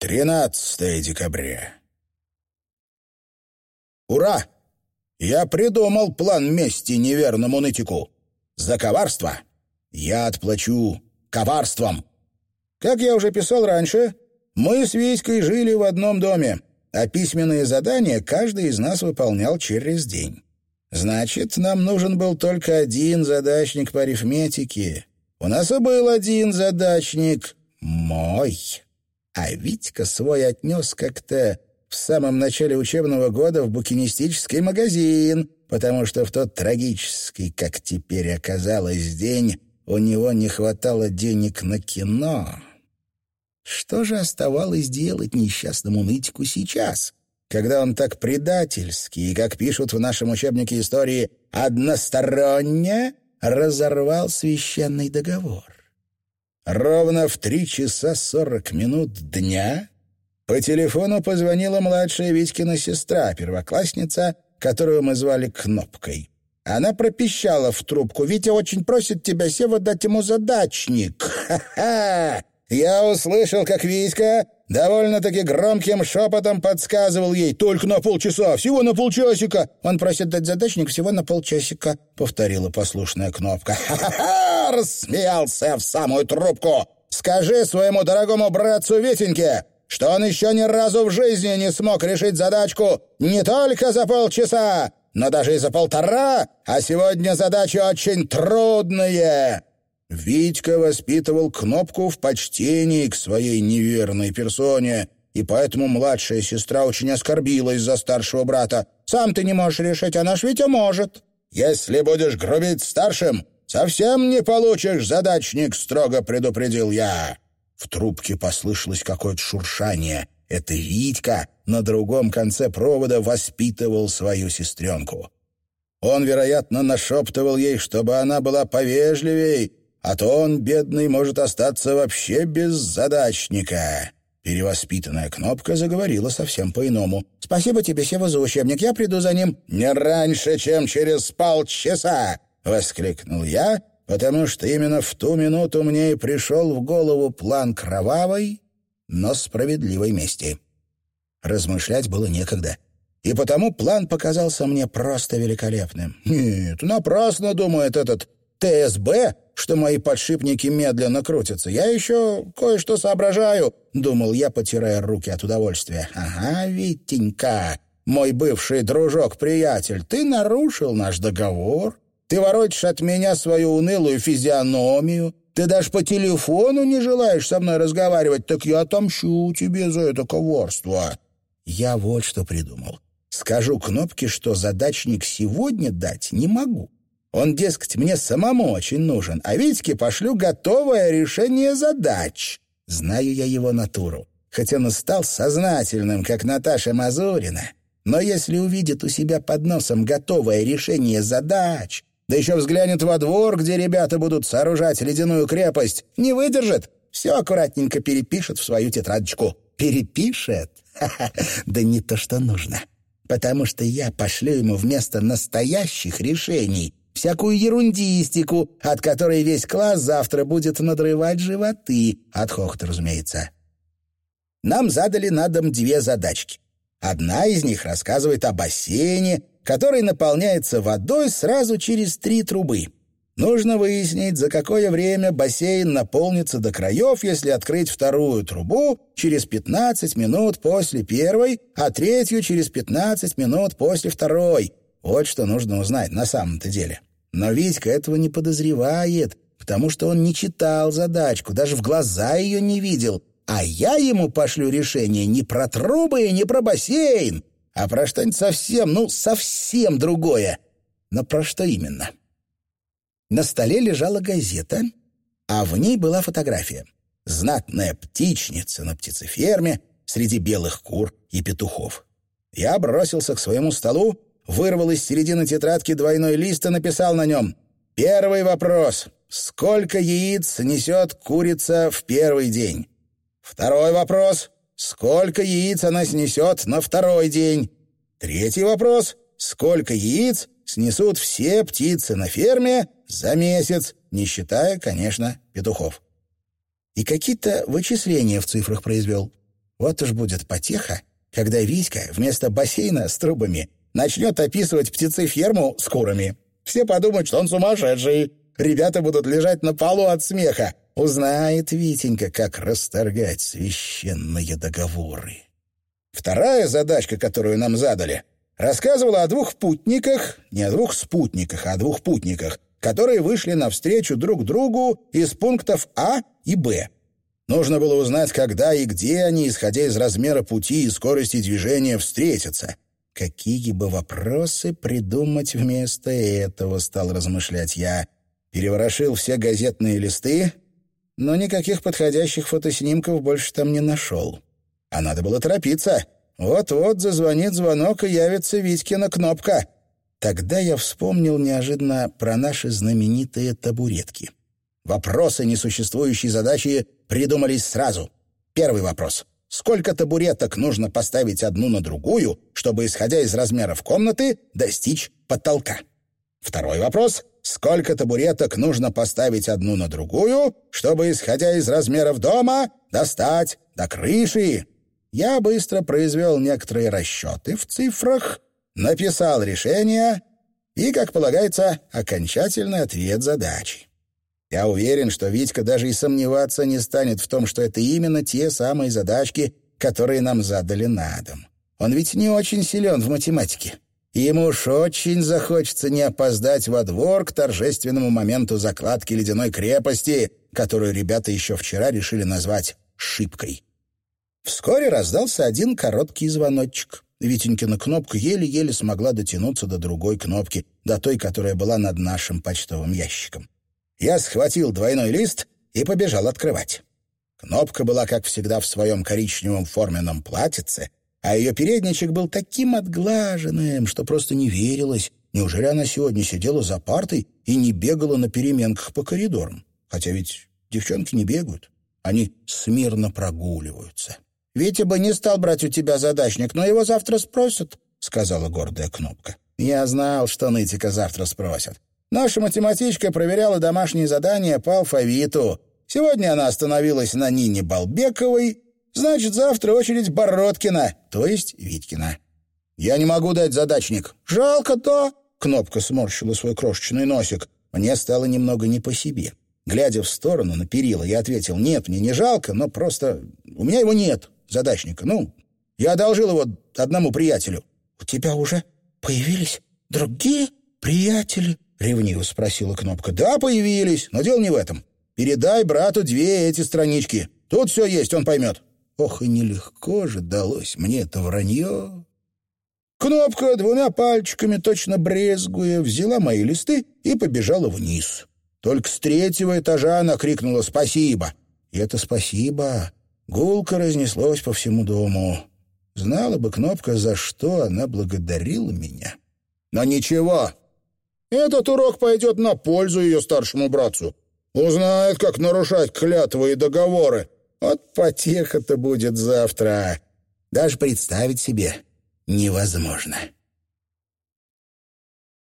13 декабря. Ура! Я придумал план мести неверному нытику. За коварство я отплачу коварством. Как я уже писал раньше, мы с Витькой жили в одном доме, а письменные задания каждый из нас выполнял через день. Значит, нам нужен был только один задачник по арифметике. У нас и был один задачник — мой. А Витька свой отнес как-то в самом начале учебного года в букинистический магазин, потому что в тот трагический, как теперь оказалось, день у него не хватало денег на кино. Что же оставалось делать несчастному нытику сейчас, когда он так предательски как пишут в нашем учебнике истории, односторонне разорвал священный договор? Ровно в три часа сорок минут дня по телефону позвонила младшая Витькина сестра, первоклассница, которую мы звали Кнопкой. Она пропищала в трубку. «Витя очень просит тебя, Сева, дать ему задачник». «Ха-ха! Я услышал, как Витька довольно-таки громким шепотом подсказывал ей «Только на полчаса, всего на полчасика!» «Он просит дать задачник всего на полчасика», — повторила послушная кнопка. «Ха-ха-ха!» — рассмеялся в самую трубку. «Скажи своему дорогому братцу Витеньке, что он еще ни разу в жизни не смог решить задачку не только за полчаса, но даже и за полтора, а сегодня задачи очень трудные». Витька воспитывал Кнопку в почтении к своей неверной персоне, и поэтому младшая сестра очень оскорбилась за старшего брата. «Сам ты не можешь решить, а наш Витя может». «Если будешь грубить старшим, совсем не получишь задачник», — строго предупредил я. В трубке послышалось какое-то шуршание. Это Витька на другом конце провода воспитывал свою сестренку. Он, вероятно, нашептывал ей, чтобы она была повежливей, а то он, бедный, может остаться вообще без задачника». Перевоспитанная кнопка заговорила совсем по-иному. «Спасибо тебе, Сева, за учебник. Я приду за ним». «Не раньше, чем через полчаса!» — воскликнул я, потому что именно в ту минуту мне и пришел в голову план кровавой, но справедливой мести. Размышлять было некогда. И потому план показался мне просто великолепным. Нет, напрасно думает этот ТСБ, что мои подшипники медленно крутятся. Я еще кое-что соображаю, — думал я, потирая руки от удовольствия. Ага, Витенька, мой бывший дружок-приятель, ты нарушил наш договор. Ты воротишь от меня свою унылую физиономию. Ты даже по телефону не желаешь со мной разговаривать, так я отомщу тебе за это коварство. Я вот что придумал. Скажу Кнопке, что задачник сегодня дать не могу. Он, дескать, мне самому очень нужен, а Витьке пошлю готовое решение задач. Знаю я его натуру. Хоть он и стал сознательным, как Наташа Мазурина, но если увидит у себя под носом готовое решение задач, да еще взглянет во двор, где ребята будут сооружать ледяную крепость, не выдержит, все аккуратненько перепишет в свою тетрадочку. Перепишет? Да не то, что нужно. Потому что я пошлю ему вместо настоящих решений всякую ерундистику, от которой весь класс завтра будет надрывать животы. От хохота, разумеется. Нам задали на дом две задачки. Одна из них рассказывает о бассейне, который наполняется водой сразу через три трубы. Нужно выяснить, за какое время бассейн наполнится до краев, если открыть вторую трубу через 15 минут после первой, а третью через 15 минут после второй. Вот что нужно узнать на самом-то деле. Но Витька этого не подозревает, потому что он не читал задачку, даже в глаза ее не видел. А я ему пошлю решение не про трубы и не про бассейн, а про что-нибудь совсем, ну, совсем другое. Но про что именно? На столе лежала газета, а в ней была фотография. Знатная птичница на птицеферме среди белых кур и петухов. Я бросился к своему столу вырвал из середины тетрадки двойной лист и написал на нем «Первый вопрос. Сколько яиц несет курица в первый день?» Второй вопрос. Сколько яиц она снесет на второй день? Третий вопрос. Сколько яиц снесут все птицы на ферме за месяц, не считая, конечно, петухов? И какие-то вычисления в цифрах произвел. Вот уж будет потеха, когда Витька вместо бассейна с трубами начнет описывать птицеферму с курами. Все подумают, что он сумасшедший. Ребята будут лежать на полу от смеха. Узнает Витенька, как расторгать священные договоры. Вторая задачка, которую нам задали, рассказывала о двух путниках, не о двух спутниках, а о двух путниках, которые вышли навстречу друг другу из пунктов А и Б. Нужно было узнать, когда и где они, исходя из размера пути и скорости движения, встретятся. Какие бы вопросы придумать вместо этого, стал размышлять я. Переворошил все газетные листы, но никаких подходящих фотоснимков больше там не нашел. А надо было торопиться. Вот-вот зазвонит звонок, и явится Витькина кнопка. Тогда я вспомнил неожиданно про наши знаменитые табуретки. Вопросы несуществующей задачи придумались сразу. Первый вопрос. Сколько табуреток нужно поставить одну на другую, чтобы, исходя из размеров комнаты, достичь потолка? Второй вопрос. Сколько табуреток нужно поставить одну на другую, чтобы, исходя из размеров дома, достать до крыши? Я быстро произвел некоторые расчеты в цифрах, написал решение и, как полагается, окончательный ответ задачи. Я уверен, что Витька даже и сомневаться не станет в том, что это именно те самые задачки, которые нам задали на дом. Он ведь не очень силен в математике. Ему уж очень захочется не опоздать во двор к торжественному моменту закладки ледяной крепости, которую ребята еще вчера решили назвать «шибкой». Вскоре раздался один короткий звоночек. Витенькина кнопка еле-еле смогла дотянуться до другой кнопки, до той, которая была над нашим почтовым ящиком. Я схватил двойной лист и побежал открывать. Кнопка была, как всегда, в своем коричневом форменном платьице, а ее передничек был таким отглаженным, что просто не верилось, неужели она сегодня сидела за партой и не бегала на переменках по коридорам. Хотя ведь девчонки не бегают, они смирно прогуливаются. «Витя бы не стал брать у тебя задачник, но его завтра спросят», — сказала гордая кнопка. «Я знал, что нытика завтра спросят. Наша математичка проверяла домашние задания по алфавиту. Сегодня она остановилась на Нине Балбековой, значит, завтра очередь Бородкина, то есть Витькина. «Я не могу дать задачник». «Жалко-то!» — Кнопка сморщила свой крошечный носик. Мне стало немного не по себе. Глядя в сторону на перила, я ответил, «Нет, мне не жалко, но просто у меня его нет, задачника. Ну, я одолжил его одному приятелю». «У тебя уже появились другие приятели?» — ревниво спросила Кнопка. «Да, появились, но дело не в этом. Передай брату две эти странички. Тут все есть, он поймет». Ох, и нелегко же далось мне это вранье. Кнопка двумя пальчиками, точно брезгуя, взяла мои листы и побежала вниз. Только с третьего этажа она крикнула «Спасибо!» И это «спасибо» гулко разнеслось по всему дому. Знала бы Кнопка, за что она благодарила меня. Но ничего, этот урок пойдет на пользу ее старшему братцу. Узнает, как нарушать клятвы и договоры. Вот потеха-то будет завтра. Даже представить себе невозможно.